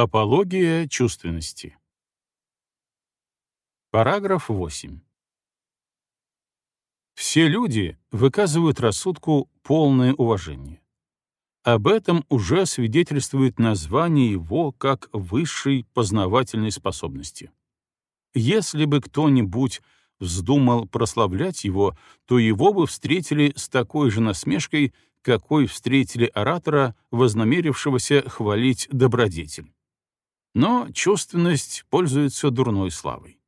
Апология чувственности. Параграф 8. Все люди выказывают рассудку полное уважение. Об этом уже свидетельствует название его как высшей познавательной способности. Если бы кто-нибудь вздумал прославлять его, то его бы встретили с такой же насмешкой, какой встретили оратора, вознамерившегося хвалить добродетель. Но чувственность пользуется дурной славой.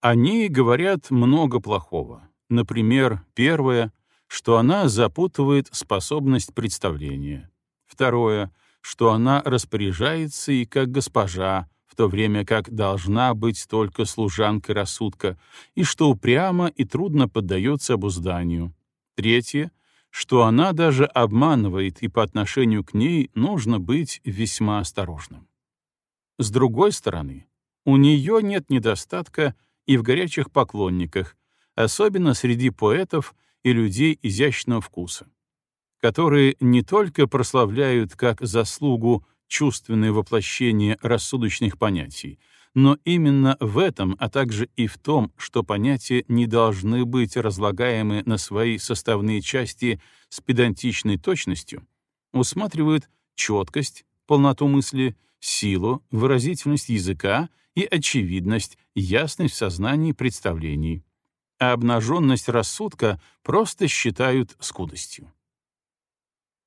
Они говорят много плохого. Например, первое, что она запутывает способность представления. Второе, что она распоряжается и как госпожа, в то время как должна быть только служанкой рассудка, и что упрямо и трудно поддается обузданию. Третье, что она даже обманывает, и по отношению к ней нужно быть весьма осторожным. С другой стороны, у нее нет недостатка и в горячих поклонниках, особенно среди поэтов и людей изящного вкуса, которые не только прославляют как заслугу чувственное воплощение рассудочных понятий, но именно в этом, а также и в том, что понятия не должны быть разлагаемы на свои составные части с педантичной точностью, усматривают четкость, полноту мысли, силу, выразительность языка и очевидность, ясность в сознании представлений, а обнаженность рассудка просто считают скудостью.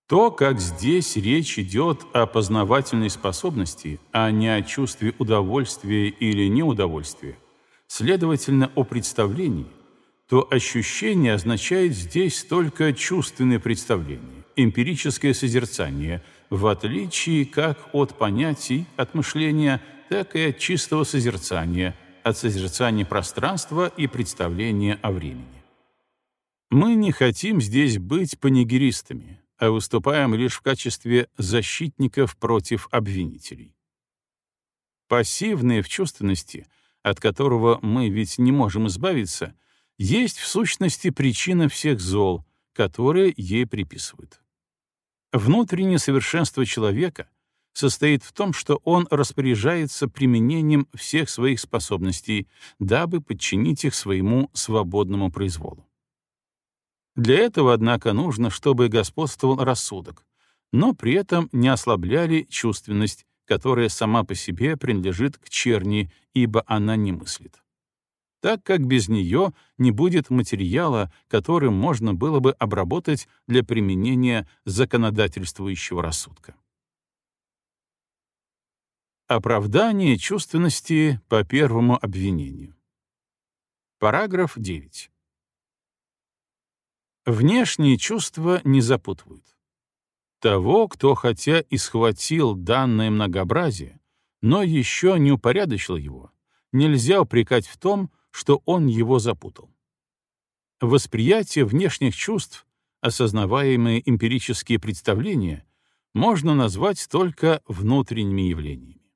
То, как здесь речь идет о познавательной способности, а не о чувстве удовольствия или неудовольствия, следовательно, о представлении, то ощущение означает здесь только чувственное представление, эмпирическое созерцание — в отличие как от понятий, от мышления, так и от чистого созерцания, от созерцания пространства и представления о времени. Мы не хотим здесь быть панигеристами, а выступаем лишь в качестве защитников против обвинителей. Пассивное в чувственности, от которого мы ведь не можем избавиться, есть в сущности причина всех зол, которые ей приписывают. Внутреннее совершенство человека состоит в том, что он распоряжается применением всех своих способностей, дабы подчинить их своему свободному произволу. Для этого, однако, нужно, чтобы господствовал рассудок, но при этом не ослабляли чувственность, которая сама по себе принадлежит к черни, ибо она не мыслит так как без нее не будет материала, которым можно было бы обработать для применения законодательствующего рассудка. Оправдание чувственности по первому обвинению. Параграф 9. Внешние чувства не запутывают. Того, кто хотя и схватил данное многообразие, но еще не упорядочил его, нельзя упрекать в том, что он его запутал. Восприятие внешних чувств, осознаваемые эмпирические представления, можно назвать только внутренними явлениями.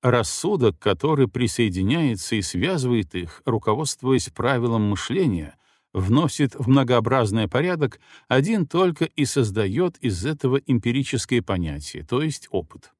Рассудок, который присоединяется и связывает их, руководствуясь правилом мышления, вносит в многообразный порядок, один только и создает из этого эмпирическое понятие, то есть опыт.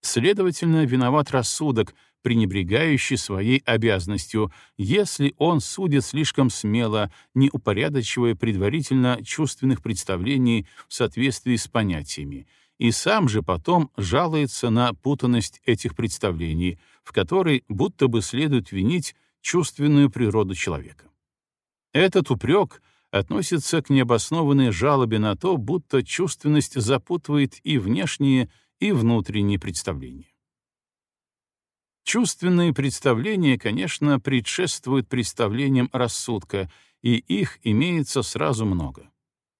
Следовательно, виноват рассудок, пренебрегающий своей обязанностью, если он судит слишком смело, не упорядочивая предварительно чувственных представлений в соответствии с понятиями, и сам же потом жалуется на путанность этих представлений, в которой будто бы следует винить чувственную природу человека. Этот упрек относится к необоснованной жалобе на то, будто чувственность запутывает и внешние, и внутренние представления. Чувственные представления, конечно, предшествуют представлениям рассудка, и их имеется сразу много.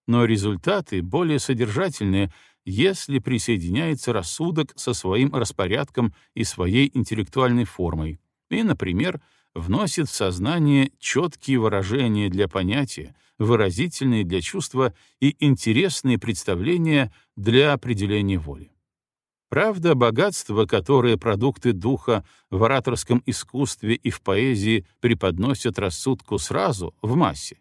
Но результаты более содержательные, если присоединяется рассудок со своим распорядком и своей интеллектуальной формой, и, например, вносит в сознание четкие выражения для понятия, выразительные для чувства и интересные представления для определения воли. Правда, богатство, которое продукты духа в ораторском искусстве и в поэзии преподносят рассудку сразу, в массе,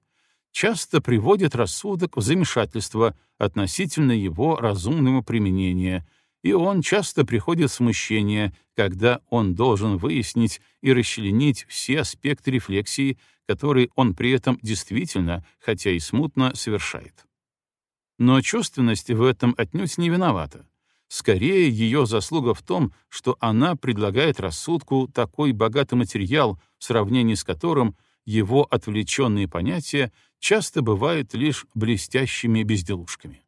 часто приводит рассудок в замешательство относительно его разумного применения, и он часто приходит в смущение, когда он должен выяснить и расчленить все аспекты рефлексии, которые он при этом действительно, хотя и смутно, совершает. Но чувственность в этом отнюдь не виновата. Скорее, ее заслуга в том, что она предлагает рассудку такой богатый материал, в сравнении с которым его отвлеченные понятия часто бывают лишь блестящими безделушками.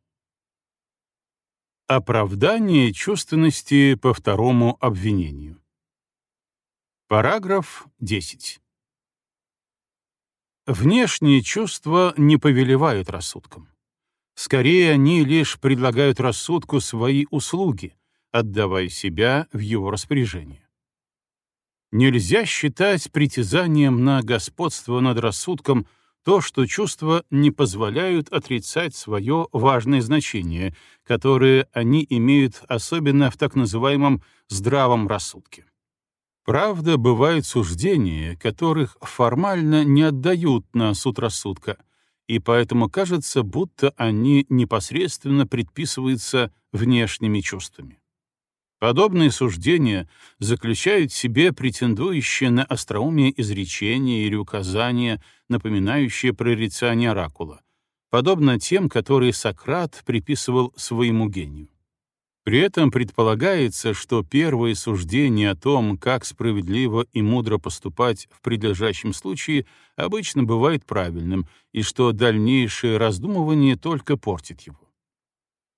Оправдание чувственности по второму обвинению. Параграф 10. Внешние чувства не повелевают рассудком. Скорее, они лишь предлагают рассудку свои услуги, отдавая себя в его распоряжение. Нельзя считать притязанием на господство над рассудком то, что чувства не позволяют отрицать свое важное значение, которое они имеют особенно в так называемом здравом рассудке. Правда, бывают суждения, которых формально не отдают на суд рассудка, и поэтому кажется, будто они непосредственно предписываются внешними чувствами. Подобные суждения заключают в себе претендующие на остроумие изречения или указания, напоминающие прорицание оракула, подобно тем, которые Сократ приписывал своему гению. При этом предполагается, что первое суждение о том, как справедливо и мудро поступать в предлежащем случае, обычно бывает правильным, и что дальнейшее раздумывание только портит его.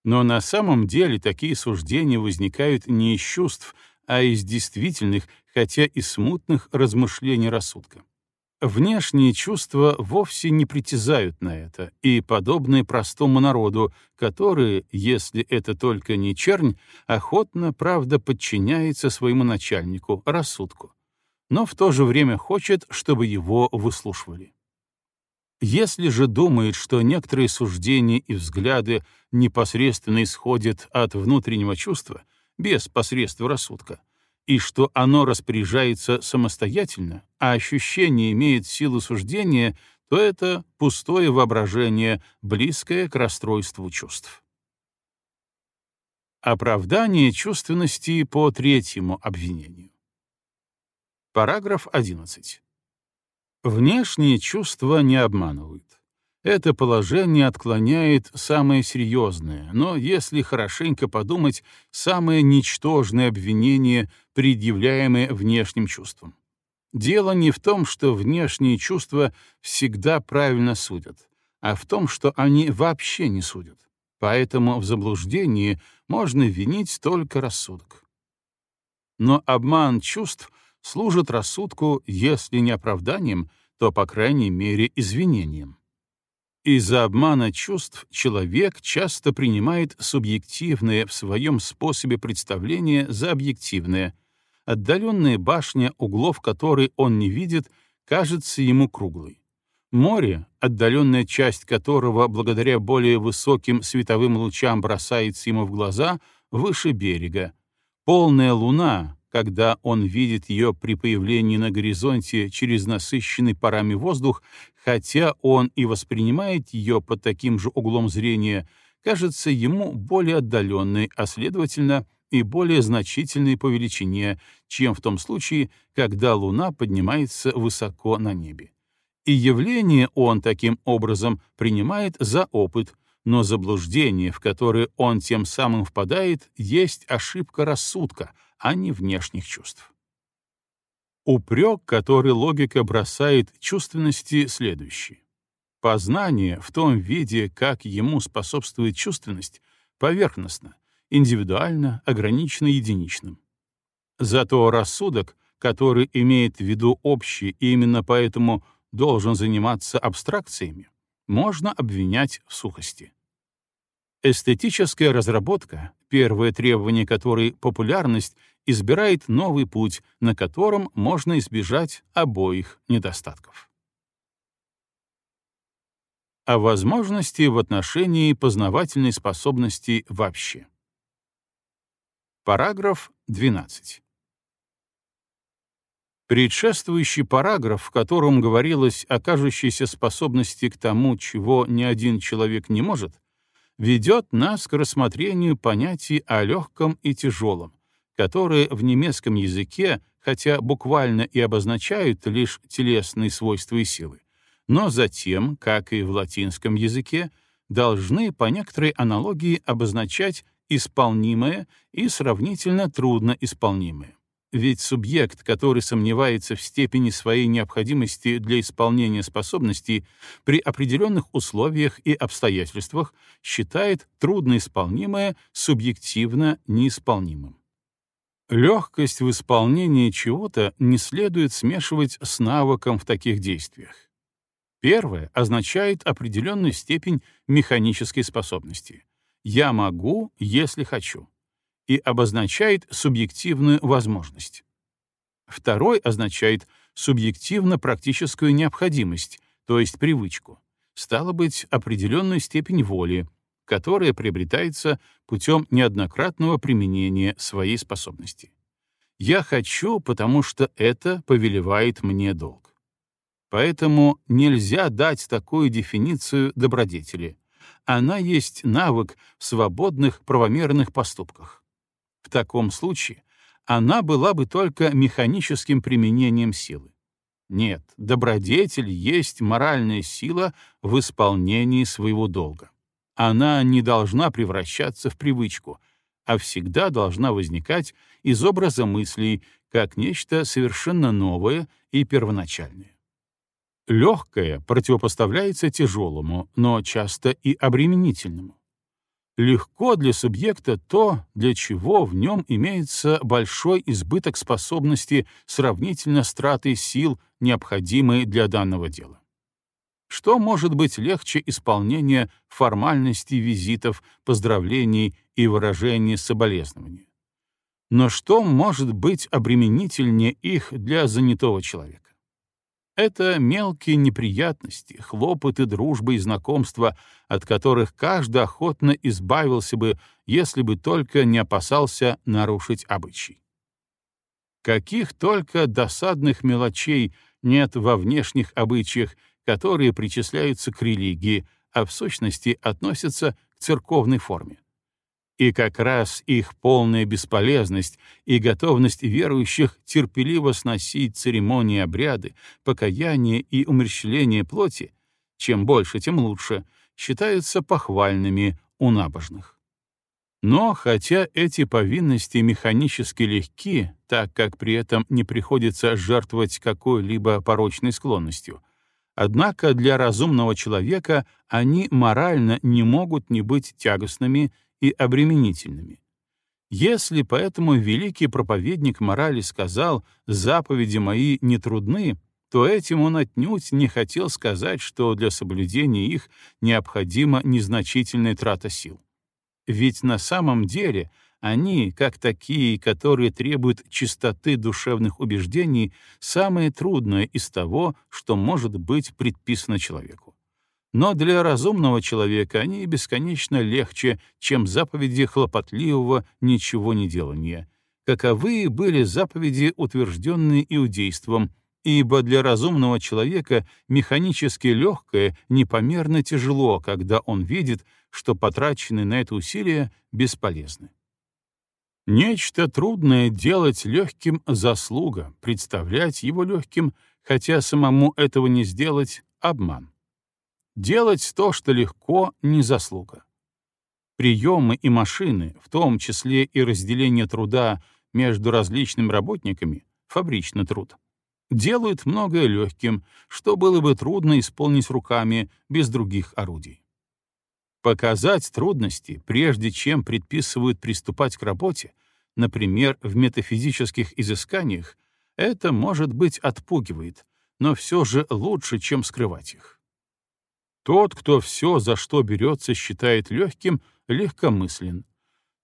Но на самом деле такие суждения возникают не из чувств, а из действительных, хотя и смутных размышлений рассудка. Внешние чувства вовсе не притязают на это, и подобны простому народу, который, если это только не чернь, охотно, правда, подчиняется своему начальнику, рассудку, но в то же время хочет, чтобы его выслушивали. Если же думает, что некоторые суждения и взгляды непосредственно исходят от внутреннего чувства, без посредства рассудка, и что оно распоряжается самостоятельно, а ощущение имеет силу суждения, то это пустое воображение, близкое к расстройству чувств. Оправдание чувственности по третьему обвинению. Параграф 11. Внешние чувства не обманывают. Это положение отклоняет самое серьезное, но, если хорошенько подумать, самое ничтожное обвинение, предъявляемое внешним чувством. Дело не в том, что внешние чувства всегда правильно судят, а в том, что они вообще не судят. Поэтому в заблуждении можно винить только рассудок. Но обман чувств служит рассудку, если не оправданием, то, по крайней мере, извинением. Из-за обмана чувств человек часто принимает субъективное в своем способе представления за объективное. Отдаленная башня, углов которой он не видит, кажется ему круглой. Море, отдаленная часть которого благодаря более высоким световым лучам бросается ему в глаза, выше берега. Полная луна, когда он видит ее при появлении на горизонте через насыщенный парами воздух, хотя он и воспринимает ее под таким же углом зрения, кажется ему более отдаленной, а следовательно, и более значительной по величине, чем в том случае, когда Луна поднимается высоко на небе. И явление он таким образом принимает за опыт, но заблуждение, в которое он тем самым впадает, есть ошибка рассудка, а не внешних чувств. Упрек, который логика бросает чувственности, следующий. Познание в том виде, как ему способствует чувственность, поверхностно, индивидуально, ограничено единичным. Зато рассудок, который имеет в виду общее и именно поэтому должен заниматься абстракциями, можно обвинять в сухости. Эстетическая разработка, первое требование которой — популярность, избирает новый путь, на котором можно избежать обоих недостатков. О возможности в отношении познавательной способности вообще. Параграф 12. Предшествующий параграф, в котором говорилось о кажущейся способности к тому, чего ни один человек не может, ведет нас к рассмотрению понятий о легком и тяжелом, которые в немецком языке, хотя буквально и обозначают лишь телесные свойства и силы, но затем, как и в латинском языке, должны по некоторой аналогии обозначать исполнимое и сравнительно трудно исполнимое. Ведь субъект, который сомневается в степени своей необходимости для исполнения способностей, при определенных условиях и обстоятельствах считает трудноисполнимое субъективно неисполнимым. Легкость в исполнении чего-то не следует смешивать с навыком в таких действиях. Первое означает определенную степень механической способности. «Я могу, если хочу» и обозначает субъективную возможность. Второй означает субъективно-практическую необходимость, то есть привычку, стало быть, определенную степень воли, которая приобретается путем неоднократного применения своей способности. Я хочу, потому что это повелевает мне долг. Поэтому нельзя дать такую дефиницию добродетели. Она есть навык в свободных правомерных поступках. В таком случае она была бы только механическим применением силы. Нет, добродетель есть моральная сила в исполнении своего долга. Она не должна превращаться в привычку, а всегда должна возникать из образа мыслей как нечто совершенно новое и первоначальное. Легкое противопоставляется тяжелому, но часто и обременительному легко для субъекта то, для чего в нем имеется большой избыток способности сравнительно с тратой сил, необходимой для данного дела. Что может быть легче исполнения формальностей визитов, поздравлений и выражений соболезнования? Но что может быть обременительнее их для занятого человека? Это мелкие неприятности, хлопоты дружбы и знакомства, от которых каждый охотно избавился бы, если бы только не опасался нарушить обычай. Каких только досадных мелочей нет во внешних обычаях, которые причисляются к религии, а в сущности относятся к церковной форме. И как раз их полная бесполезность и готовность верующих терпеливо сносить церемонии обряды, покаяние и умерщвление плоти, чем больше, тем лучше, считаются похвальными у набожных. Но хотя эти повинности механически легки, так как при этом не приходится жертвовать какой-либо порочной склонностью, однако для разумного человека они морально не могут не быть тягостными и обременительными. Если поэтому великий проповедник морали сказал «заповеди мои не трудны», то этим он отнюдь не хотел сказать, что для соблюдения их необходима незначительная трата сил. Ведь на самом деле они, как такие, которые требуют чистоты душевных убеждений, самое трудное из того, что может быть предписано человеку. Но для разумного человека они бесконечно легче, чем заповеди хлопотливого ничего не делания. Каковы были заповеди, утвержденные иудейством, ибо для разумного человека механически легкое непомерно тяжело, когда он видит, что потраченные на это усилия бесполезны. Нечто трудное делать легким — заслуга, представлять его легким, хотя самому этого не сделать — обман. Делать то, что легко, не заслуга. Приемы и машины, в том числе и разделение труда между различными работниками, фабричный труд, делают многое легким, что было бы трудно исполнить руками без других орудий. Показать трудности, прежде чем предписывают приступать к работе, например, в метафизических изысканиях, это, может быть, отпугивает, но все же лучше, чем скрывать их. Тот, кто все, за что берется, считает легким, легкомыслен.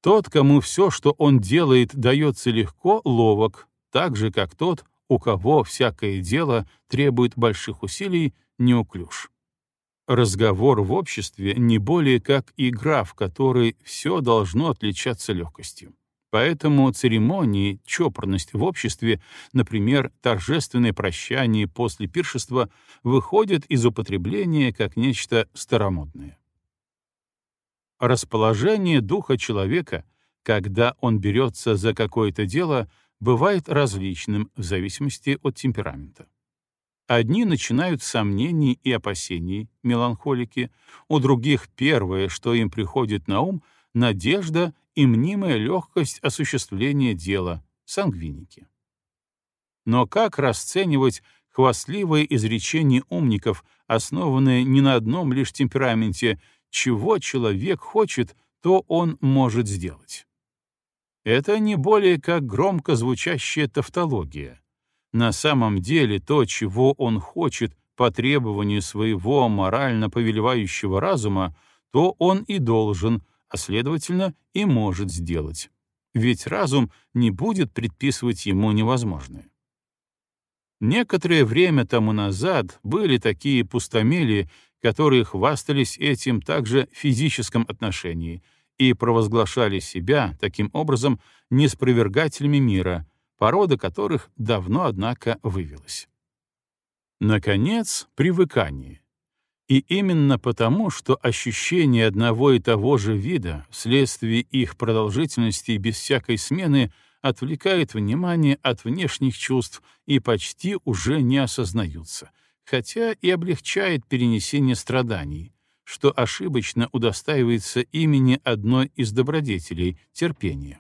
Тот, кому все, что он делает, дается легко, ловок, так же, как тот, у кого всякое дело требует больших усилий, неуклюж. Разговор в обществе не более как игра, в которой все должно отличаться легкостью. Поэтому церемонии, чопорность в обществе, например, торжественное прощание после пиршества, выходят из употребления как нечто старомодное. Расположение духа человека, когда он берется за какое-то дело, бывает различным в зависимости от темперамента. Одни начинают сомнений и опасений, меланхолики, у других первое, что им приходит на ум, надежда и мнимая легкость осуществления дела, сангвиники. Но как расценивать хвастливые изречения умников, основанные не на одном лишь темпераменте, чего человек хочет, то он может сделать? Это не более как громко звучащая тавтология — на самом деле то, чего он хочет по требованию своего морально повелевающего разума, то он и должен, а следовательно, и может сделать. Ведь разум не будет предписывать ему невозможное. Некоторое время тому назад были такие пустомели, которые хвастались этим также в физическом отношении и провозглашали себя, таким образом, неспровергателями мира — порода которых давно, однако, вывелась. Наконец, привыкание. И именно потому, что ощущение одного и того же вида вследствие их продолжительности без всякой смены отвлекает внимание от внешних чувств и почти уже не осознаются, хотя и облегчает перенесение страданий, что ошибочно удостаивается имени одной из добродетелей — терпения.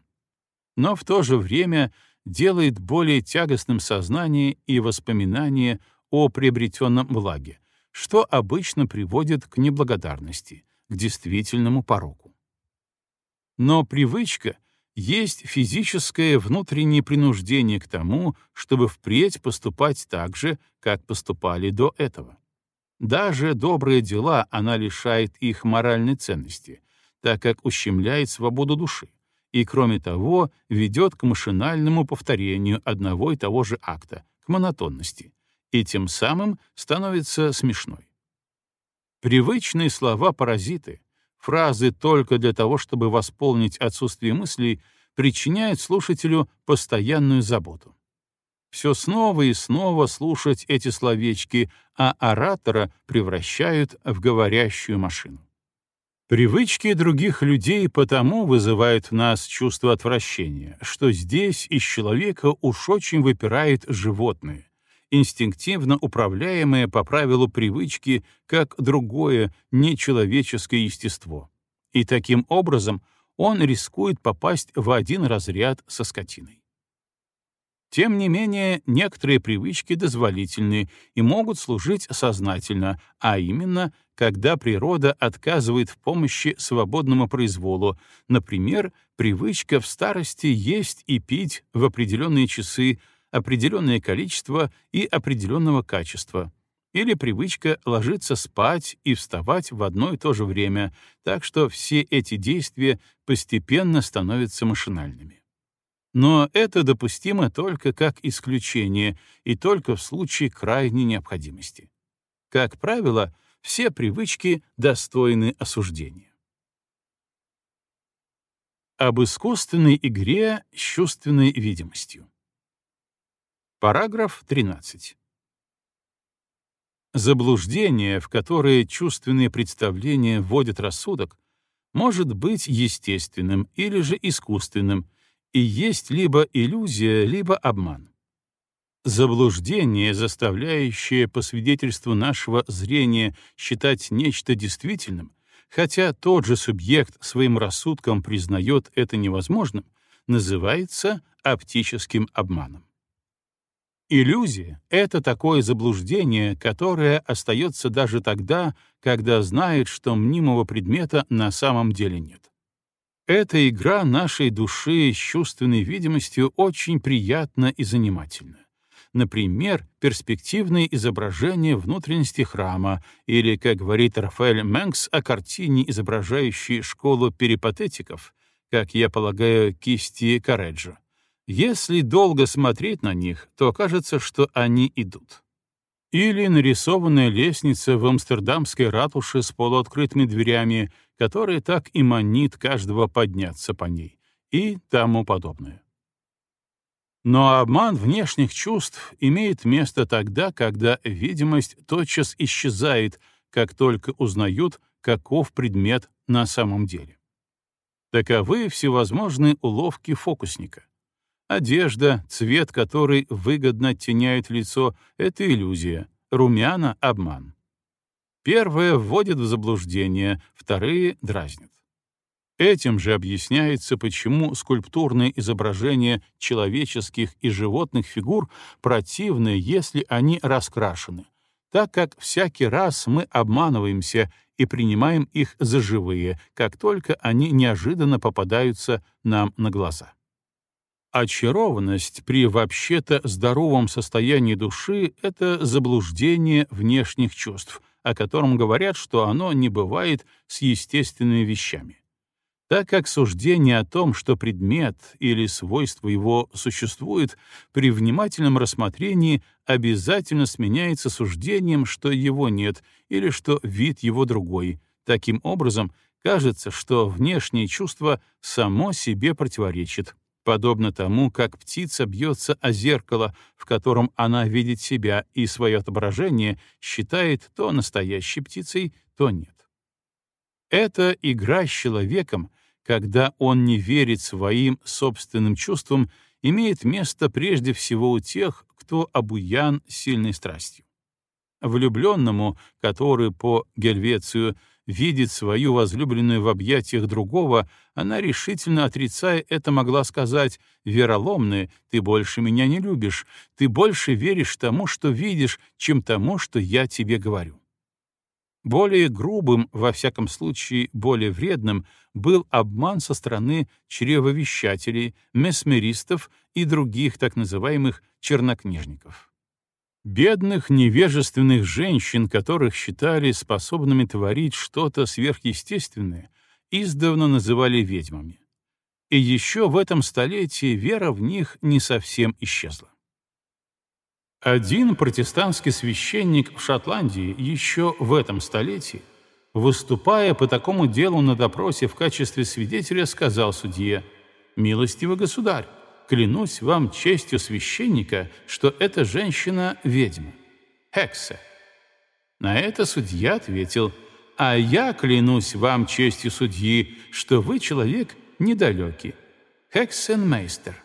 Но в то же время делает более тягостным сознание и воспоминание о приобретенном благе, что обычно приводит к неблагодарности, к действительному пороку. Но привычка есть физическое внутреннее принуждение к тому, чтобы впредь поступать так же, как поступали до этого. Даже добрые дела она лишает их моральной ценности, так как ущемляет свободу души и, кроме того, ведет к машинальному повторению одного и того же акта, к монотонности, и тем самым становится смешной. Привычные слова-паразиты, фразы только для того, чтобы восполнить отсутствие мыслей, причиняют слушателю постоянную заботу. Все снова и снова слушать эти словечки, а оратора превращают в говорящую машину. Привычки других людей потому вызывают в нас чувство отвращения, что здесь из человека уж очень выпирает животное, инстинктивно управляемое по правилу привычки как другое нечеловеческое естество. И таким образом он рискует попасть в один разряд со скотиной. Тем не менее, некоторые привычки дозволительны и могут служить сознательно, а именно, когда природа отказывает в помощи свободному произволу, например, привычка в старости есть и пить в определенные часы, определенное количество и определенного качества, или привычка ложиться спать и вставать в одно и то же время, так что все эти действия постепенно становятся машинальными. Но это допустимо только как исключение и только в случае крайней необходимости. Как правило, все привычки достойны осуждения. Об искусственной игре с чувственной видимостью. Параграф 13. Заблуждение, в которое чувственные представления вводят рассудок, может быть естественным или же искусственным, и есть либо иллюзия, либо обман. Заблуждение, заставляющее по свидетельству нашего зрения считать нечто действительным, хотя тот же субъект своим рассудком признает это невозможным, называется оптическим обманом. Иллюзия — это такое заблуждение, которое остается даже тогда, когда знает, что мнимого предмета на самом деле нет. Эта игра нашей души с чувственной видимостью очень приятна и занимательна. Например, перспективные изображения внутренности храма или, как говорит Рафаэль Менкс о картине, изображающей школу перипатетиков, как я полагаю, кисти Кареджо. Если долго смотреть на них, то кажется, что они идут. Или нарисованная лестница в амстердамской ратуше с полуоткрытыми дверями, которая так и манит каждого подняться по ней, и тому подобное. Но обман внешних чувств имеет место тогда, когда видимость тотчас исчезает, как только узнают, каков предмет на самом деле. Таковы всевозможные уловки фокусника. Одежда, цвет которой выгодно оттеняет лицо — это иллюзия, румяна — обман. Первое вводит в заблуждение, вторые дразнят. Этим же объясняется, почему скульптурные изображения человеческих и животных фигур противны, если они раскрашены, так как всякий раз мы обманываемся и принимаем их за живые, как только они неожиданно попадаются нам на глаза. Очарованность при вообще-то здоровом состоянии души — это заблуждение внешних чувств, о котором говорят, что оно не бывает с естественными вещами так как суждение о том, что предмет или свойство его существует, при внимательном рассмотрении обязательно сменяется суждением, что его нет или что вид его другой. Таким образом, кажется, что внешнее чувство само себе противоречит, подобно тому, как птица бьется о зеркало, в котором она видит себя и свое отображение считает то настоящей птицей, то нет. Это игра с человеком, когда он не верит своим собственным чувствам, имеет место прежде всего у тех, кто обуян сильной страстью. Влюбленному, который по Гельвецию видит свою возлюбленную в объятиях другого, она, решительно отрицая это, могла сказать «Вероломная, ты больше меня не любишь, ты больше веришь тому, что видишь, чем тому, что я тебе говорю». Более грубым, во всяком случае более вредным, был обман со стороны чревовещателей, месмеристов и других так называемых чернокнижников. Бедных невежественных женщин, которых считали способными творить что-то сверхъестественное, издавна называли ведьмами. И еще в этом столетии вера в них не совсем исчезла. Один протестантский священник в Шотландии еще в этом столетии, выступая по такому делу на допросе в качестве свидетеля, сказал судье, «Милостивый государь, клянусь вам честью священника, что эта женщина — ведьма, Хексе». На это судья ответил, «А я клянусь вам честью судьи, что вы человек недалекий, Хексенмейстер».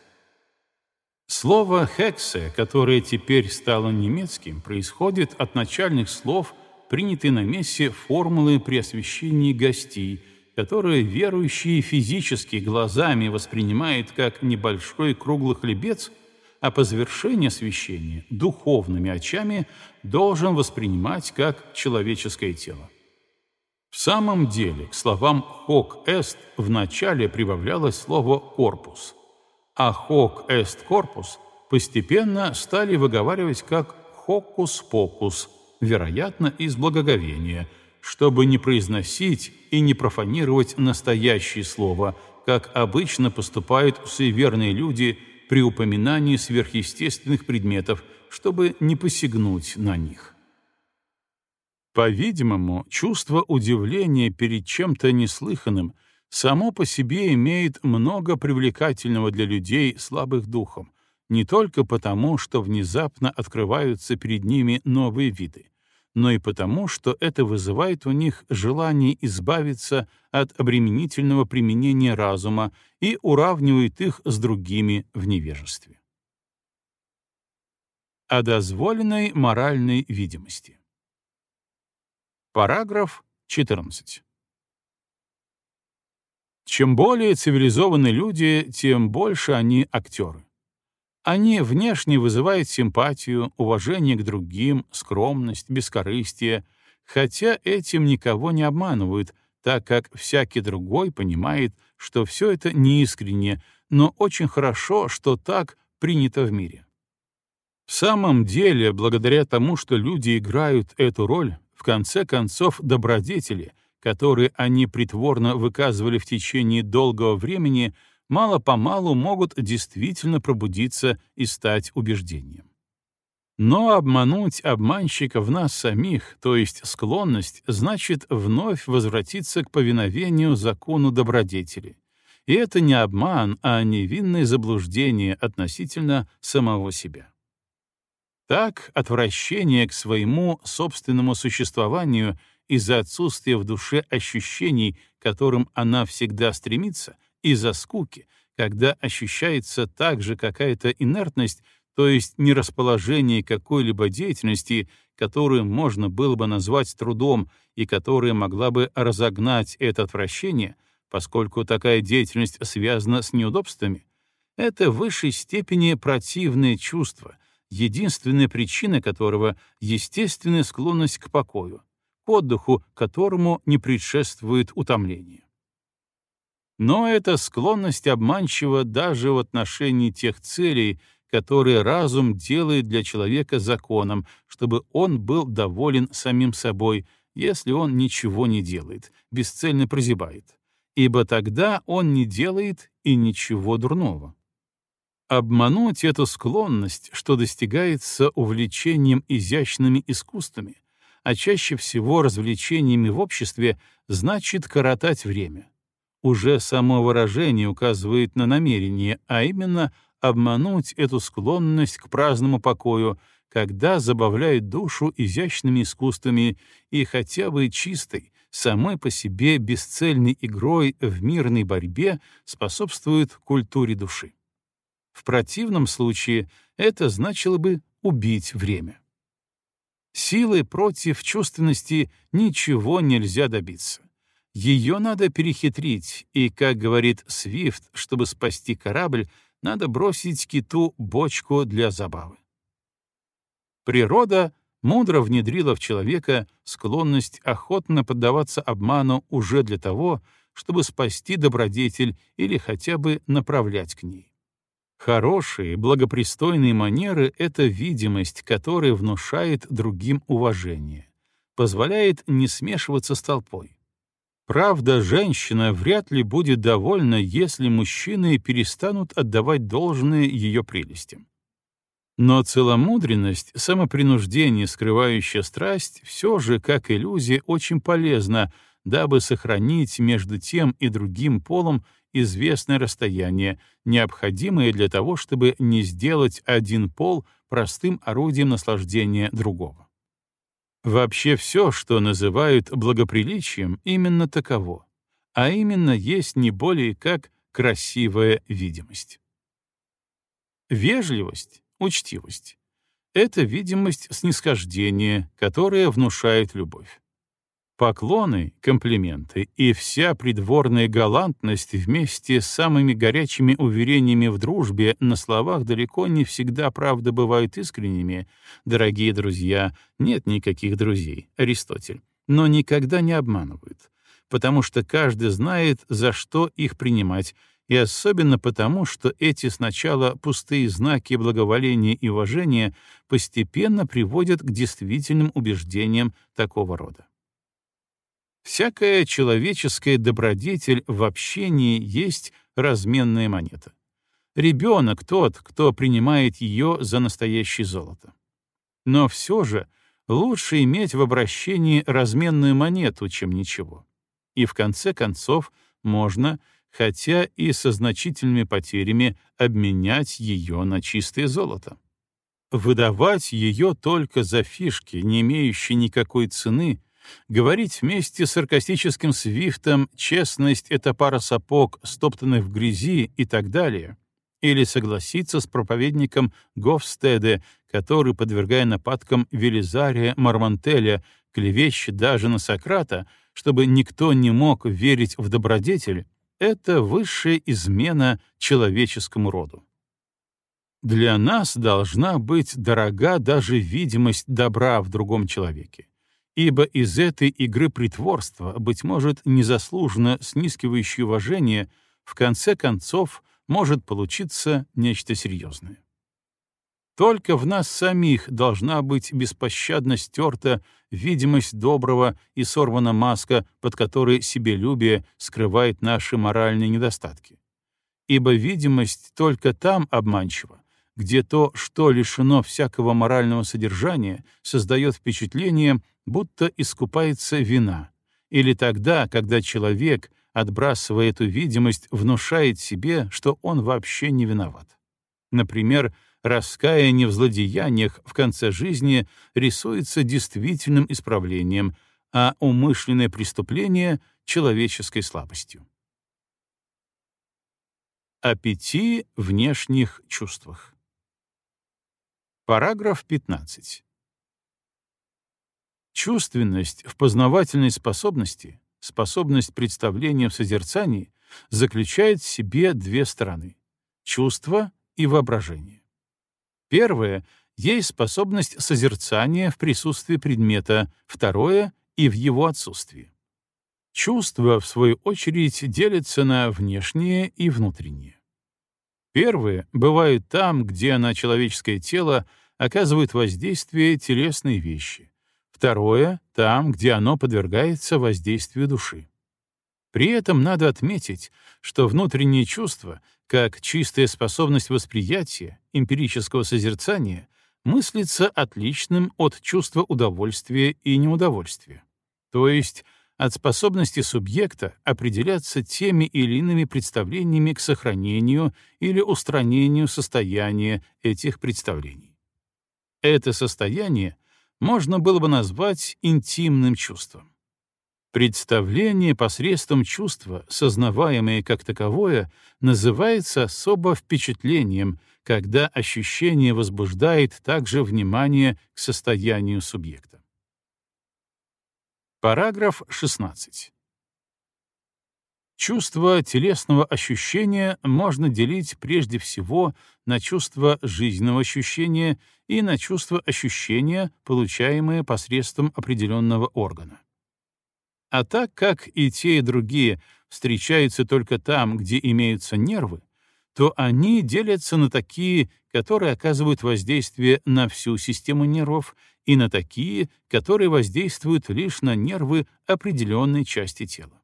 Слово «хексе», которое теперь стало немецким, происходит от начальных слов, принятой на мессе формулы при освящении гостей, которые верующие физически глазами воспринимает как небольшой круглый хлебец, а по завершении освящения духовными очами должен воспринимать как человеческое тело. В самом деле к словам «хок эст» вначале прибавлялось слово «корпус», а «hoc est corpus» постепенно стали выговаривать как «hocus-pocus», вероятно, из благоговения, чтобы не произносить и не профанировать настоящее слово, как обычно поступают суеверные люди при упоминании сверхъестественных предметов, чтобы не посягнуть на них. По-видимому, чувство удивления перед чем-то неслыханным — само по себе имеет много привлекательного для людей слабых духом, не только потому, что внезапно открываются перед ними новые виды, но и потому, что это вызывает у них желание избавиться от обременительного применения разума и уравнивает их с другими в невежестве. О дозволенной моральной видимости. Параграф 14. Чем более цивилизованы люди, тем больше они актеры. Они внешне вызывают симпатию, уважение к другим, скромность, бескорыстие, хотя этим никого не обманывают, так как всякий другой понимает, что все это неискренне, но очень хорошо, что так принято в мире. В самом деле, благодаря тому, что люди играют эту роль, в конце концов добродетели, которые они притворно выказывали в течение долгого времени, мало-помалу могут действительно пробудиться и стать убеждением. Но обмануть обманщика в нас самих, то есть склонность, значит вновь возвратиться к повиновению закону добродетели. И это не обман, а невинное заблуждение относительно самого себя. Так отвращение к своему собственному существованию — из-за отсутствия в душе ощущений, которым она всегда стремится, из-за скуки, когда ощущается также какая-то инертность, то есть нерасположение какой-либо деятельности, которую можно было бы назвать трудом и которая могла бы разогнать это отвращение, поскольку такая деятельность связана с неудобствами, это в высшей степени противное чувство, единственная причина которого — естественная склонность к покою, к отдыху, которому не предшествует утомление. Но эта склонность обманчива даже в отношении тех целей, которые разум делает для человека законом, чтобы он был доволен самим собой, если он ничего не делает, бесцельно прозябает, ибо тогда он не делает и ничего дурного. Обмануть эту склонность, что достигается увлечением изящными искусствами, а чаще всего развлечениями в обществе, значит коротать время. Уже само выражение указывает на намерение, а именно обмануть эту склонность к праздному покою, когда забавляет душу изящными искусствами и хотя бы чистой, самой по себе бесцельной игрой в мирной борьбе способствует культуре души. В противном случае это значило бы убить время. Силой против чувственности ничего нельзя добиться. Ее надо перехитрить, и, как говорит Свифт, чтобы спасти корабль, надо бросить киту бочку для забавы. Природа мудро внедрила в человека склонность охотно поддаваться обману уже для того, чтобы спасти добродетель или хотя бы направлять к ней. Хорошие, благопристойные манеры — это видимость, которая внушает другим уважение, позволяет не смешиваться с толпой. Правда, женщина вряд ли будет довольна, если мужчины перестанут отдавать должное ее прелестям. Но целомудренность, самопринуждение, скрывающая страсть, все же, как иллюзия, очень полезна, дабы сохранить между тем и другим полом известное расстояние, необходимое для того, чтобы не сделать один пол простым орудием наслаждения другого. Вообще все, что называют благоприличием, именно таково, а именно есть не более как красивая видимость. Вежливость, учтивость — это видимость снисхождения, которая внушает любовь. Поклоны, комплименты и вся придворная галантность вместе с самыми горячими уверениями в дружбе на словах далеко не всегда, правда, бывают искренними. Дорогие друзья, нет никаких друзей, Аристотель, но никогда не обманывают, потому что каждый знает, за что их принимать, и особенно потому, что эти сначала пустые знаки благоволения и уважения постепенно приводят к действительным убеждениям такого рода. Всякая человеческая добродетель в общении есть разменная монета. Ребенок тот, кто принимает ее за настоящее золото. Но все же лучше иметь в обращении разменную монету, чем ничего. И в конце концов можно, хотя и со значительными потерями, обменять ее на чистое золото. Выдавать ее только за фишки, не имеющие никакой цены — Говорить вместе с саркастическим свифтом «честность — это пара сапог, стоптанных в грязи» и так далее, или согласиться с проповедником Гофстеде, который, подвергая нападкам Велизария Мармантеля, клевещет даже на Сократа, чтобы никто не мог верить в добродетель, это высшая измена человеческому роду. Для нас должна быть дорога даже видимость добра в другом человеке ибо из этой игры притворства, быть может, незаслуженно снискивающей уважение, в конце концов может получиться нечто серьезное. Только в нас самих должна быть беспощадно стерта видимость доброго и сорвана маска, под которой себелюбие скрывает наши моральные недостатки. Ибо видимость только там обманчива, где то, что лишено всякого морального содержания, создает впечатление, будто искупается вина, или тогда, когда человек, отбрасывая эту видимость, внушает себе, что он вообще не виноват. Например, раскаяние в злодеяниях в конце жизни рисуется действительным исправлением, а умышленное преступление человеческой слабостью. О пяти внешних чувствах. Параграф 15. Чувственность в познавательной способности, способность представления в созерцании, заключает в себе две стороны — чувство и воображение. Первое — есть способность созерцания в присутствии предмета, второе — и в его отсутствии. Чувства, в свою очередь, делятся на внешние и внутренние. Первые бывают там, где на человеческое тело оказывают воздействие телесные вещи, Второе — там, где оно подвергается воздействию души. При этом надо отметить, что внутренние чувства, как чистая способность восприятия, эмпирического созерцания, мыслится отличным от чувства удовольствия и неудовольствия. То есть от способности субъекта определяться теми или иными представлениями к сохранению или устранению состояния этих представлений. Это состояние можно было бы назвать интимным чувством. Представление посредством чувства, сознаваемое как таковое, называется особо впечатлением, когда ощущение возбуждает также внимание к состоянию субъекта. Параграф 16. Чувство телесного ощущения можно делить прежде всего на чувство жизненного ощущения и на чувство ощущения, получаемое посредством определенного органа. А так как и те, и другие встречаются только там, где имеются нервы, то они делятся на такие, которые оказывают воздействие на всю систему нервов, и на такие, которые воздействуют лишь на нервы определенной части тела.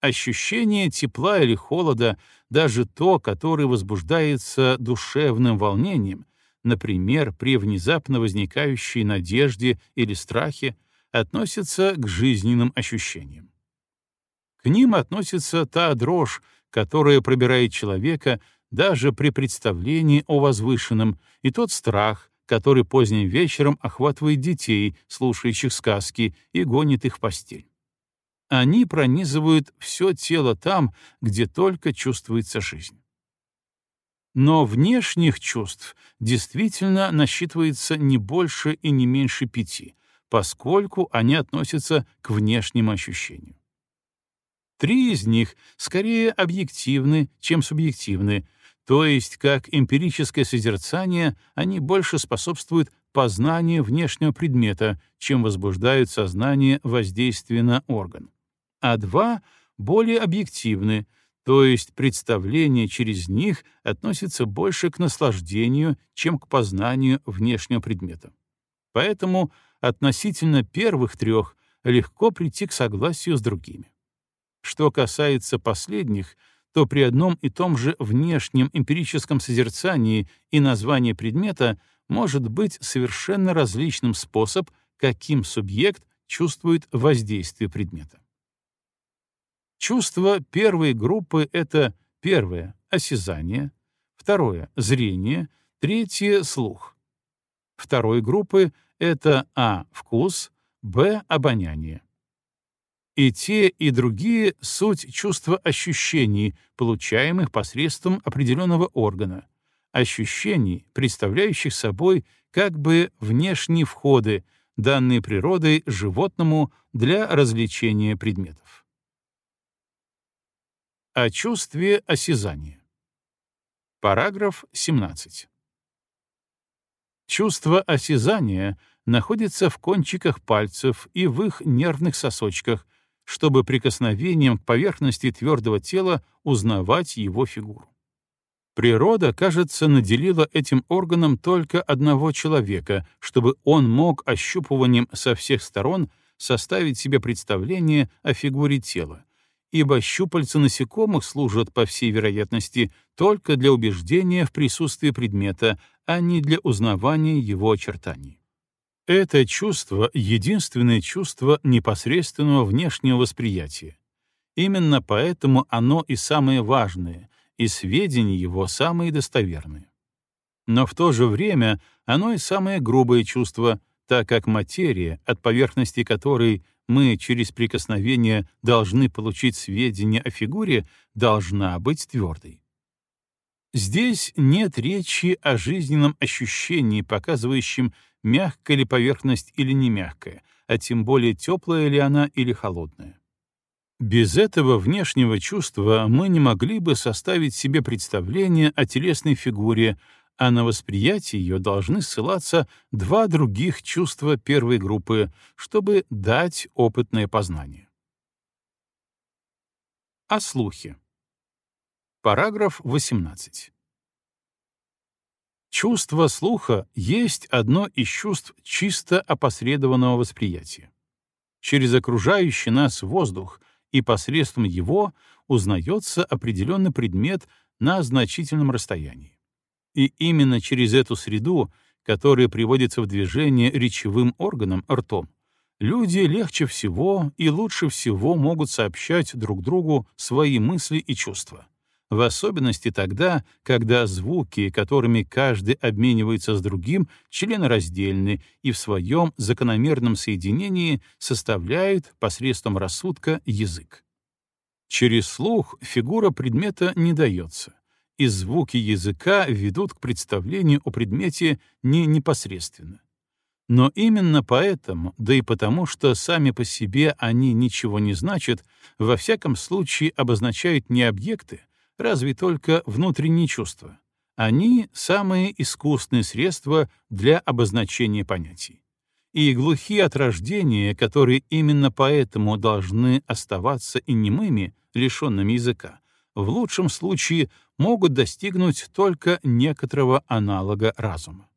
Ощущение тепла или холода, даже то, которое возбуждается душевным волнением, например, при внезапно возникающей надежде или страхе, относится к жизненным ощущениям. К ним относится та дрожь, которая пробирает человека даже при представлении о возвышенном, и тот страх, который поздним вечером охватывает детей, слушающих сказки, и гонит их в постель. Они пронизывают все тело там, где только чувствуется жизнь. Но внешних чувств действительно насчитывается не больше и не меньше пяти, поскольку они относятся к внешним ощущениям. Три из них скорее объективны, чем субъективны, то есть, как эмпирическое созерцание, они больше способствуют познанию внешнего предмета, чем возбуждают сознание воздействия на орган а два более объективны, то есть представление через них относится больше к наслаждению, чем к познанию внешнего предмета. Поэтому относительно первых трех легко прийти к согласию с другими. Что касается последних, то при одном и том же внешнем эмпирическом созерцании и названии предмета может быть совершенно различным способ, каким субъект чувствует воздействие предмета. Чувство первой группы — это первое — осязание, второе — зрение, третье — слух. Второй группы — это а — вкус, б — обоняние. И те, и другие — суть чувства ощущений, получаемых посредством определенного органа, ощущений, представляющих собой как бы внешние входы, данные природой животному для развлечения предметов. О чувстве осязания. Параграф 17. Чувство осязания находится в кончиках пальцев и в их нервных сосочках, чтобы прикосновением к поверхности твердого тела узнавать его фигуру. Природа, кажется, наделила этим органом только одного человека, чтобы он мог ощупыванием со всех сторон составить себе представление о фигуре тела, ибо щупальца насекомых служат, по всей вероятности, только для убеждения в присутствии предмета, а не для узнавания его очертаний. Это чувство — единственное чувство непосредственного внешнего восприятия. Именно поэтому оно и самое важное, и сведения его самые достоверные. Но в то же время оно и самое грубое чувство, так как материя, от поверхности которой мы через прикосновение должны получить сведения о фигуре, должна быть твердой. Здесь нет речи о жизненном ощущении, показывающем, мягкая ли поверхность или не мягкая, а тем более теплая ли она или холодная. Без этого внешнего чувства мы не могли бы составить себе представление о телесной фигуре, а на восприятие ее должны ссылаться два других чувства первой группы, чтобы дать опытное познание. О слухе. Параграф 18. Чувство слуха есть одно из чувств чисто опосредованного восприятия. Через окружающий нас воздух и посредством его узнается определенный предмет на значительном расстоянии. И именно через эту среду, которая приводится в движение речевым органом, ртом, люди легче всего и лучше всего могут сообщать друг другу свои мысли и чувства. В особенности тогда, когда звуки, которыми каждый обменивается с другим, членораздельны и в своем закономерном соединении составляют посредством рассудка язык. Через слух фигура предмета не дается, и звуки языка ведут к представлению о предмете не непосредственно. Но именно поэтому, да и потому, что сами по себе они ничего не значат, во всяком случае обозначают не объекты, разве только внутренние чувства. Они — самые искусные средства для обозначения понятий. И глухие от рождения, которые именно поэтому должны оставаться и немыми, лишенными языка, в лучшем случае могут достигнуть только некоторого аналога разума.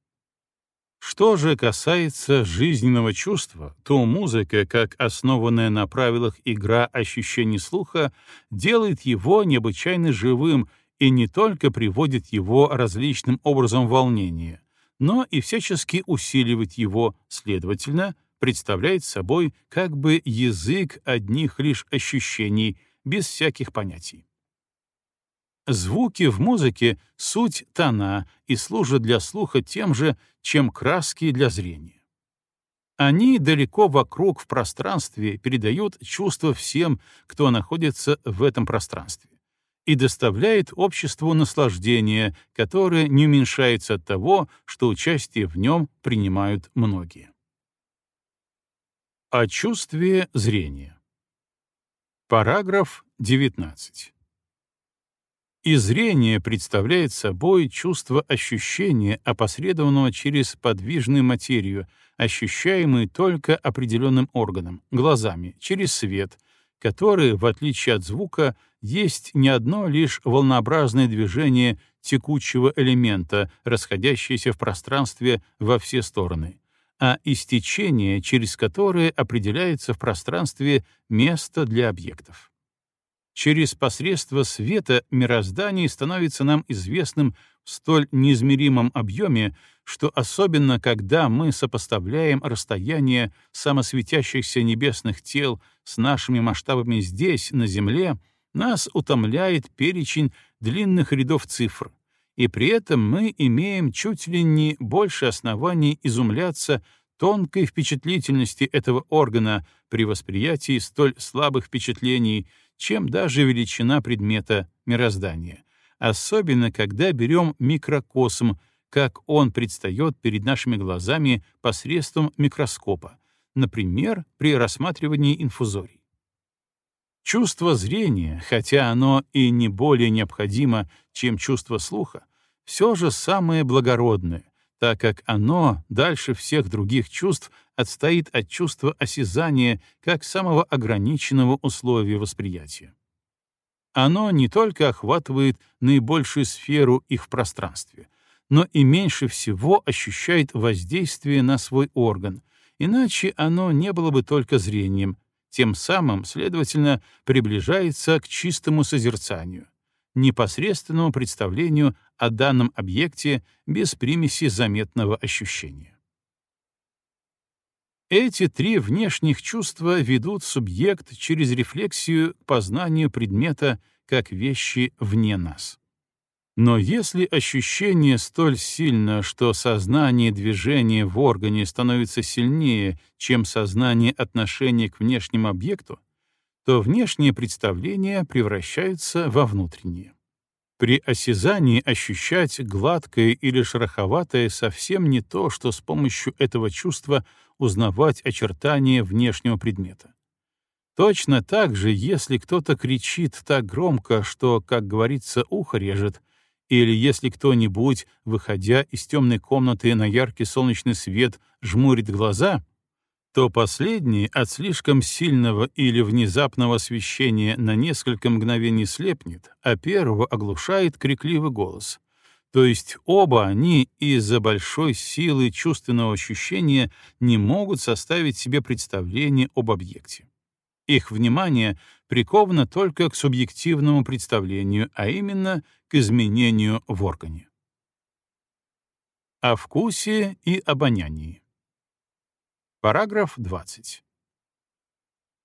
Что же касается жизненного чувства, то музыка, как основанная на правилах игра ощущений слуха, делает его необычайно живым и не только приводит его различным образом в волнение, но и всячески усиливает его, следовательно, представляет собой как бы язык одних лишь ощущений, без всяких понятий. Звуки в музыке — суть тона и служат для слуха тем же, чем краски для зрения. Они далеко вокруг в пространстве передают чувство всем, кто находится в этом пространстве, и доставляет обществу наслаждение, которое не уменьшается от того, что участие в нем принимают многие. О чувстве зрения. Параграф 19. И зрение представляет собой чувство ощущения, опосредованного через подвижную материю, ощущаемую только определенным органом, глазами, через свет, который, в отличие от звука, есть не одно лишь волнообразное движение текучего элемента, расходящееся в пространстве во все стороны, а истечение, через которое определяется в пространстве место для объектов. Через посредство света мироздание становится нам известным в столь неизмеримом объеме, что особенно когда мы сопоставляем расстояние самосветящихся небесных тел с нашими масштабами здесь, на Земле, нас утомляет перечень длинных рядов цифр, и при этом мы имеем чуть ли не больше оснований изумляться тонкой впечатлительности этого органа при восприятии столь слабых впечатлений, чем даже величина предмета мироздания, особенно когда берем микрокосм, как он предстает перед нашими глазами посредством микроскопа, например, при рассматривании инфузорий. Чувство зрения, хотя оно и не более необходимо, чем чувство слуха, все же самое благородное, так как оно дальше всех других чувств отстоит от чувства осязания как самого ограниченного условия восприятия. Оно не только охватывает наибольшую сферу их в пространстве, но и меньше всего ощущает воздействие на свой орган, иначе оно не было бы только зрением, тем самым, следовательно, приближается к чистому созерцанию, непосредственному представлению о данном объекте без примеси заметного ощущения. Эти три внешних чувства ведут субъект через рефлексию к познанию предмета как вещи вне нас. Но если ощущение столь сильно, что сознание движения в органе становится сильнее, чем сознание отношения к внешнему объекту, то внешние представления превращаются во внутренние. При осязании ощущать гладкое или шероховатое совсем не то, что с помощью этого чувства узнавать очертания внешнего предмета. Точно так же, если кто-то кричит так громко, что, как говорится, ухо режет, или если кто-нибудь, выходя из темной комнаты на яркий солнечный свет, жмурит глаза, то последний от слишком сильного или внезапного освещения на несколько мгновений слепнет, а первого оглушает крикливый голос. То есть оба они из-за большой силы чувственного ощущения не могут составить себе представление об объекте. Их внимание приковано только к субъективному представлению, а именно к изменению в органе. О вкусе и обонянии. Параграф 20.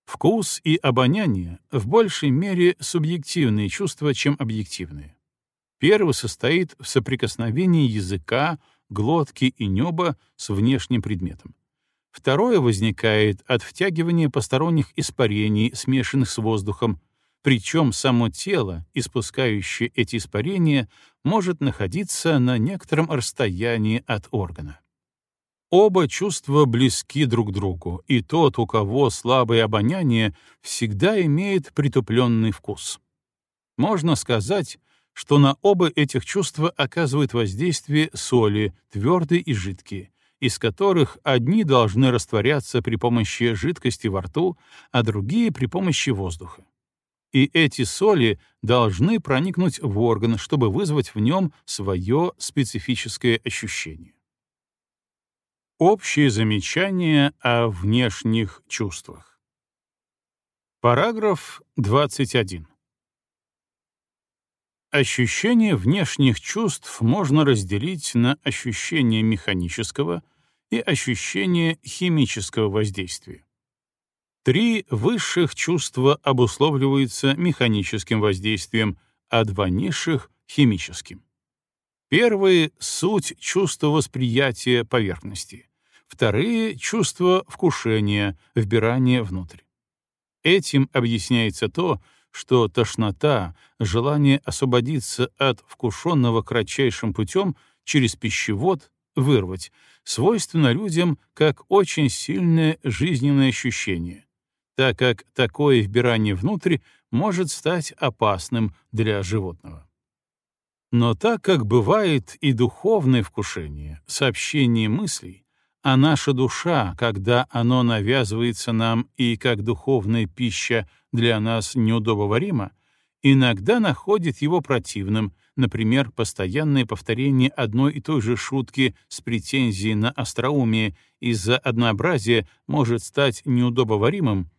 Вкус и обоняние в большей мере субъективные чувства, чем объективные. Первый состоит в соприкосновении языка, глотки и неба с внешним предметом. Второе возникает от втягивания посторонних испарений, смешанных с воздухом, причем само тело, испускающее эти испарения, может находиться на некотором расстоянии от органа. Оба чувства близки друг другу, и тот, у кого слабое обоняние, всегда имеет притупленный вкус. Можно сказать, что на оба этих чувства оказывают воздействие соли, твердые и жидкие, из которых одни должны растворяться при помощи жидкости во рту, а другие — при помощи воздуха и эти соли должны проникнуть в орган, чтобы вызвать в нем свое специфическое ощущение. Общие замечания о внешних чувствах. Параграф 21. Ощущение внешних чувств можно разделить на ощущение механического и ощущение химического воздействия. Три высших чувства обусловливаются механическим воздействием, а два низших — химическим. Первые — суть чувства восприятия поверхности. Вторые — чувство вкушения, вбирания внутрь. Этим объясняется то, что тошнота, желание освободиться от вкушенного кратчайшим путем через пищевод, вырвать, свойственно людям как очень сильное жизненное ощущение, так как такое вбирание внутрь может стать опасным для животного. Но так как бывает и духовное вкушение, сообщение мыслей, а наша душа, когда оно навязывается нам и как духовная пища для нас неудобоварима, иногда находит его противным, например, постоянное повторение одной и той же шутки с претензией на остроумие из-за однообразия может стать неудобоваримым,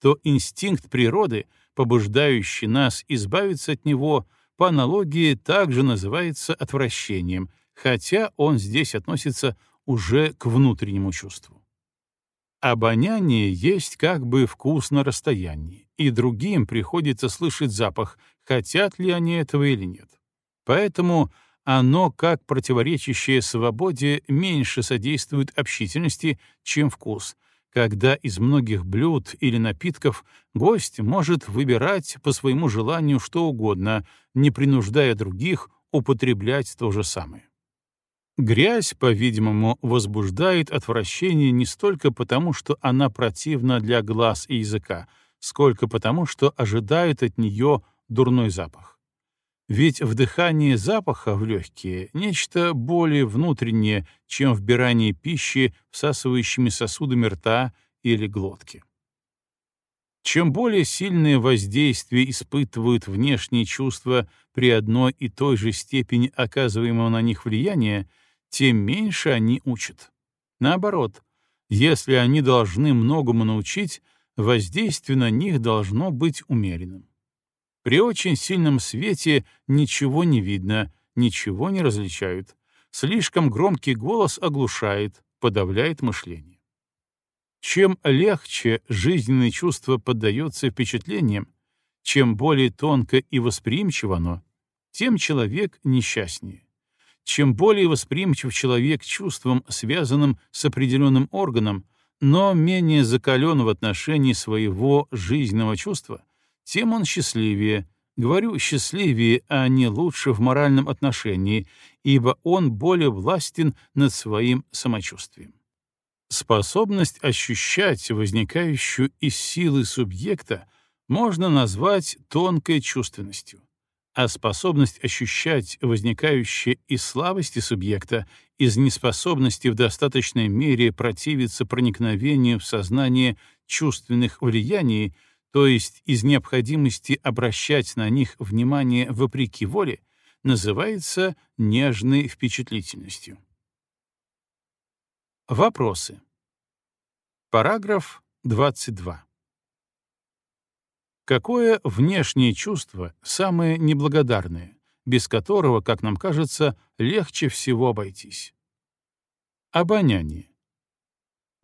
то инстинкт природы, побуждающий нас избавиться от него, по аналогии также называется отвращением, хотя он здесь относится уже к внутреннему чувству. Обоняние есть как бы вкус на расстоянии, и другим приходится слышать запах, хотят ли они этого или нет. Поэтому оно, как противоречащее свободе, меньше содействует общительности, чем вкус, когда из многих блюд или напитков гость может выбирать по своему желанию что угодно, не принуждая других употреблять то же самое. Грязь, по-видимому, возбуждает отвращение не столько потому, что она противна для глаз и языка, сколько потому, что ожидают от нее дурной запах. Ведь вдыхание запаха в легкие — нечто более внутреннее, чем вбирание пищи всасывающими сосудами рта или глотки. Чем более сильное воздействие испытывают внешние чувства при одной и той же степени оказываемого на них влияния, тем меньше они учат. Наоборот, если они должны многому научить, воздействие на них должно быть умеренным. При очень сильном свете ничего не видно, ничего не различают. Слишком громкий голос оглушает, подавляет мышление. Чем легче жизненное чувство поддается впечатлениям, чем более тонко и восприимчиво оно, тем человек несчастнее. Чем более восприимчив человек к чувствам, связанным с определенным органом, но менее закален в отношении своего жизненного чувства, тем он счастливее, говорю счастливее, а не лучше в моральном отношении, ибо он более властен над своим самочувствием. Способность ощущать возникающую из силы субъекта можно назвать тонкой чувственностью, а способность ощущать возникающее из слабости субъекта, из неспособности в достаточной мере противиться проникновению в сознание чувственных влияний, то есть из необходимости обращать на них внимание вопреки воле, называется нежной впечатлительностью. Вопросы. Параграф 22. Какое внешнее чувство самое неблагодарное, без которого, как нам кажется, легче всего обойтись? Обоняние.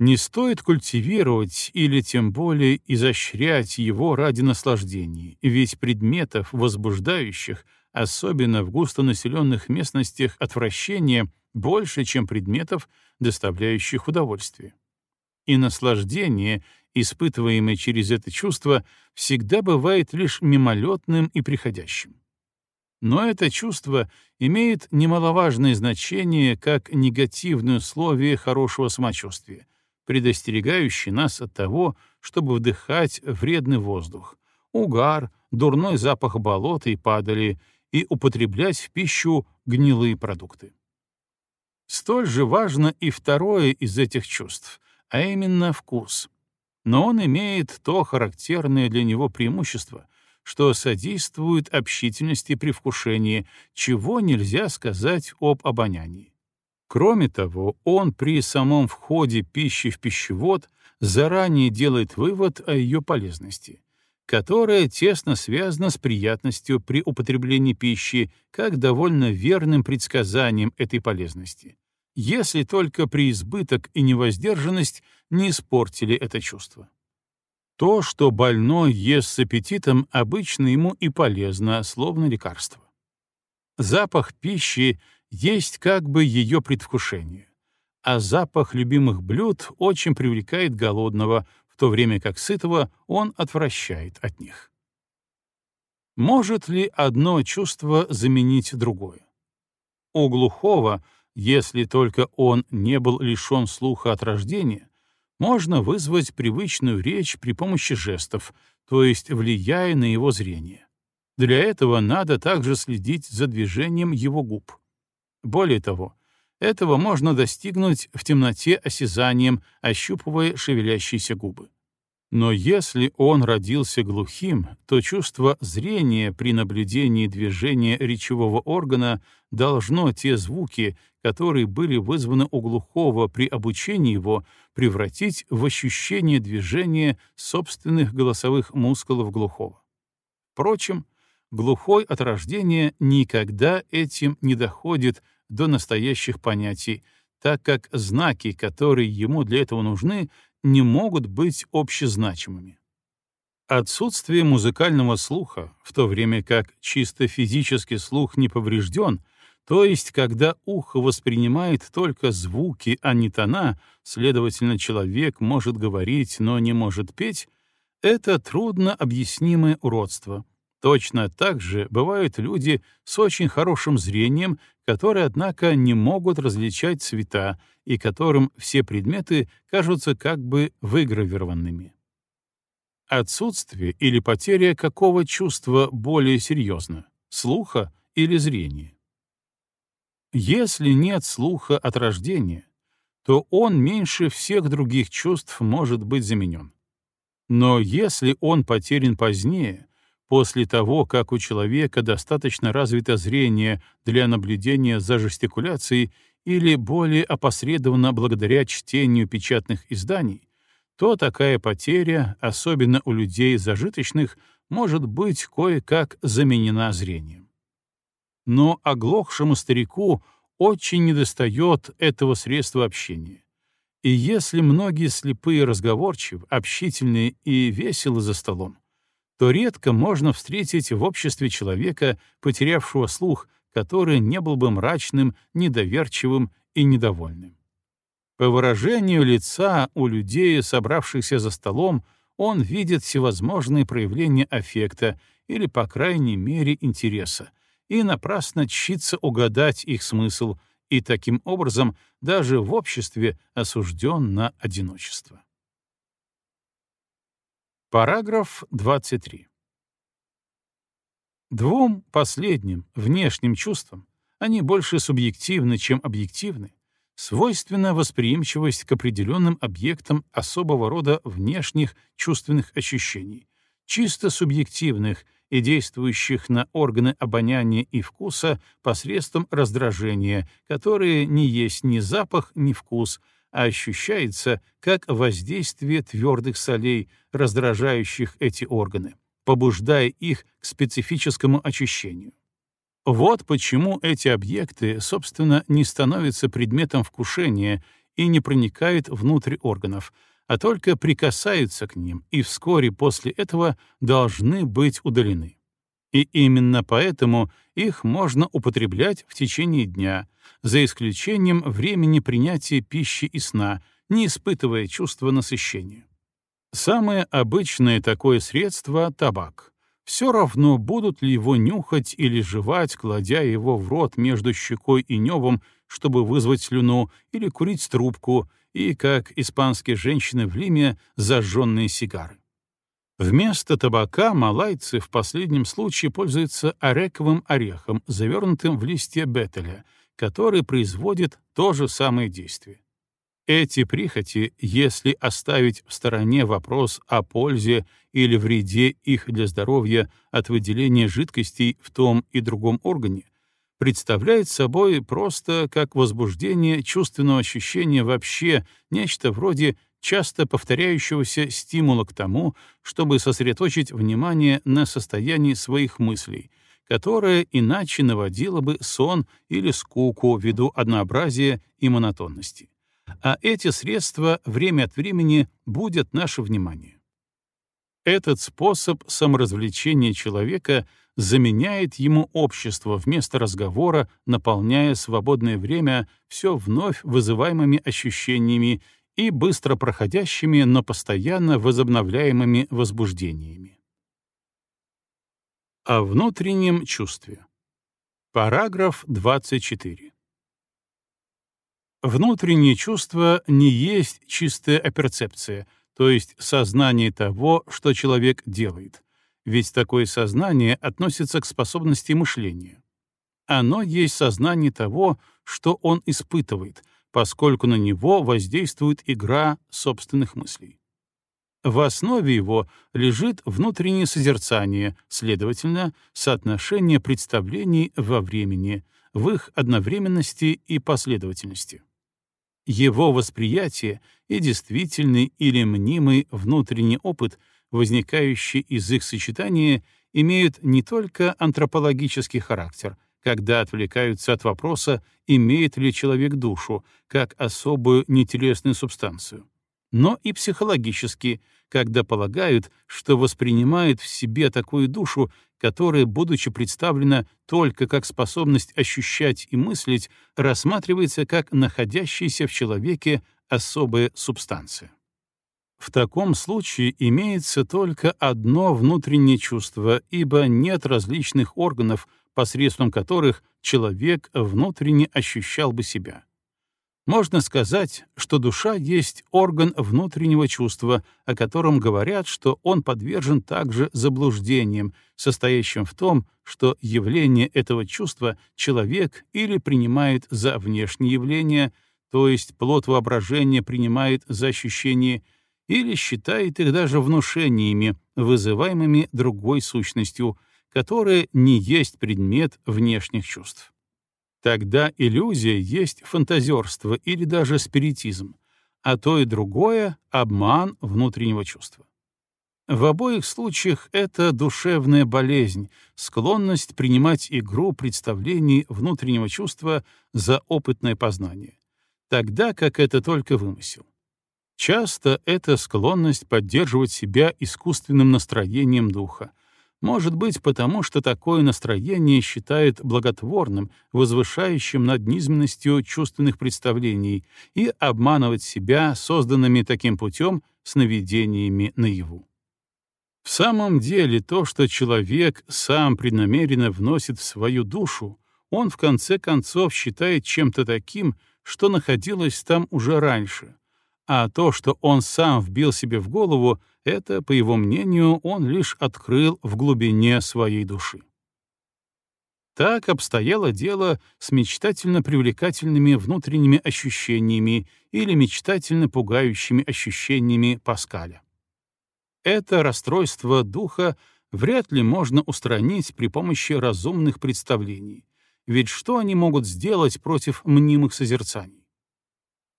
Не стоит культивировать или тем более изощрять его ради наслаждения, ведь предметов, возбуждающих, особенно в густонаселенных местностях, отвращение больше, чем предметов, доставляющих удовольствие. И наслаждение, испытываемое через это чувство, всегда бывает лишь мимолетным и приходящим. Но это чувство имеет немаловажное значение как негативное условие хорошего самочувствия, предостерегающее нас от того, чтобы вдыхать вредный воздух, угар, дурной запах болота и падали, и употреблять в пищу гнилые продукты. Столь же важно и второе из этих чувств, а именно вкус. Но он имеет то характерное для него преимущество, что содействует общительности при вкушении, чего нельзя сказать об обонянии. Кроме того, он при самом входе пищи в пищевод заранее делает вывод о ее полезности, которая тесно связана с приятностью при употреблении пищи как довольно верным предсказанием этой полезности если только преизбыток и невоздержанность не испортили это чувство. То, что больной ест с аппетитом, обычно ему и полезно, словно лекарство. Запах пищи есть как бы ее предвкушение, а запах любимых блюд очень привлекает голодного, в то время как сытого он отвращает от них. Может ли одно чувство заменить другое? У глухого — если только он не был лишен слуха от рождения, можно вызвать привычную речь при помощи жестов, то есть влияя на его зрение. Для этого надо также следить за движением его губ. Более того, этого можно достигнуть в темноте осязанием, ощупывая шевелящиеся губы. Но если он родился глухим, то чувство зрения при наблюдении движения речевого органа должно те звуки, которые были вызваны у глухого при обучении его, превратить в ощущение движения собственных голосовых мускулов глухого. Впрочем, глухой от рождения никогда этим не доходит до настоящих понятий, так как знаки, которые ему для этого нужны, не могут быть общезначимыми. Отсутствие музыкального слуха, в то время как чисто физический слух не поврежден, то есть когда ухо воспринимает только звуки, а не тона, следовательно, человек может говорить, но не может петь, это трудно объяснимое уродство. Точно так же бывают люди с очень хорошим зрением, которые, однако, не могут различать цвета и которым все предметы кажутся как бы выгравированными. Отсутствие или потеря какого чувства более серьезно — слуха или зрения? Если нет слуха от рождения, то он меньше всех других чувств может быть заменен. Но если он потерян позднее, после того, как у человека достаточно развито зрение для наблюдения за жестикуляцией или более опосредованно благодаря чтению печатных изданий, то такая потеря, особенно у людей зажиточных, может быть кое-как заменена зрением. Но оглохшему старику очень недостает этого средства общения. И если многие слепые разговорчивы, общительные и веселы за столом, то редко можно встретить в обществе человека, потерявшего слух, который не был бы мрачным, недоверчивым и недовольным. По выражению лица у людей, собравшихся за столом, он видит всевозможные проявления аффекта или, по крайней мере, интереса, и напрасно чится угадать их смысл, и таким образом даже в обществе осужден на одиночество. Параграф 23. Двум последним, внешним чувствам, они больше субъективны, чем объективны, свойственна восприимчивость к определенным объектам особого рода внешних чувственных ощущений, чисто субъективных и действующих на органы обоняния и вкуса посредством раздражения, которые не есть ни запах, ни вкус, а ощущается как воздействие твердых солей, раздражающих эти органы, побуждая их к специфическому очищению. Вот почему эти объекты, собственно, не становятся предметом вкушения и не проникают внутрь органов, а только прикасаются к ним и вскоре после этого должны быть удалены. И именно поэтому их можно употреблять в течение дня, за исключением времени принятия пищи и сна, не испытывая чувства насыщения. Самое обычное такое средство — табак. Все равно, будут ли его нюхать или жевать, кладя его в рот между щекой и небом, чтобы вызвать слюну, или курить трубку, и, как испанские женщины в Лиме, зажженные сигары. Вместо табака малайцы в последнем случае пользуются орековым орехом, завернутым в листья бетеля, который производит то же самое действие. Эти прихоти, если оставить в стороне вопрос о пользе или вреде их для здоровья от выделения жидкостей в том и другом органе, представляют собой просто как возбуждение чувственного ощущения вообще, нечто вроде часто повторяющегося стимула к тому, чтобы сосредоточить внимание на состоянии своих мыслей, которое иначе наводило бы сон или скуку ввиду однообразия и монотонности. А эти средства время от времени будут наше внимание. Этот способ саморазвлечения человека заменяет ему общество вместо разговора, наполняя свободное время все вновь вызываемыми ощущениями и быстро проходящими, но постоянно возобновляемыми возбуждениями. О внутреннем чувстве. Параграф 24. Внутреннее чувство не есть чистая оперцепция, то есть сознание того, что человек делает, ведь такое сознание относится к способности мышления. Оно есть сознание того, что он испытывает, поскольку на него воздействует игра собственных мыслей. В основе его лежит внутреннее созерцание, следовательно, соотношение представлений во времени, в их одновременности и последовательности. Его восприятие и действительный или мнимый внутренний опыт, возникающий из их сочетания, имеют не только антропологический характер — когда отвлекаются от вопроса, имеет ли человек душу, как особую нетелесную субстанцию, но и психологически, когда полагают, что воспринимают в себе такую душу, которая, будучи представлена только как способность ощущать и мыслить, рассматривается как находящаяся в человеке особая субстанция. В таком случае имеется только одно внутреннее чувство, ибо нет различных органов, посредством которых человек внутренне ощущал бы себя. Можно сказать, что душа есть орган внутреннего чувства, о котором говорят, что он подвержен также заблуждениям, состоящим в том, что явление этого чувства человек или принимает за внешнее явление, то есть плод воображения принимает за ощущение, или считает их даже внушениями, вызываемыми другой сущностью — которое не есть предмет внешних чувств. Тогда иллюзия есть фантазерство или даже спиритизм, а то и другое — обман внутреннего чувства. В обоих случаях это душевная болезнь, склонность принимать игру представлений внутреннего чувства за опытное познание, тогда как это только вымысел. Часто это склонность поддерживать себя искусственным настроением духа, может быть, потому что такое настроение считают благотворным, возвышающим над низменностью чувственных представлений и обманывать себя созданными таким путем сновидениями наяву. В самом деле то, что человек сам преднамеренно вносит в свою душу, он в конце концов считает чем-то таким, что находилось там уже раньше, а то, что он сам вбил себе в голову, это, по его мнению, он лишь открыл в глубине своей души. Так обстояло дело с мечтательно привлекательными внутренними ощущениями или мечтательно пугающими ощущениями Паскаля. Это расстройство духа вряд ли можно устранить при помощи разумных представлений, ведь что они могут сделать против мнимых созерцаний?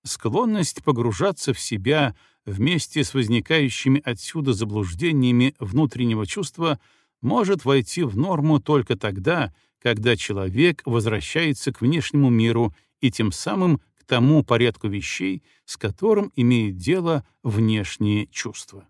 Склонность погружаться в себя вместе с возникающими отсюда заблуждениями внутреннего чувства может войти в норму только тогда, когда человек возвращается к внешнему миру и тем самым к тому порядку вещей, с которым имеет дело внешнее чувство.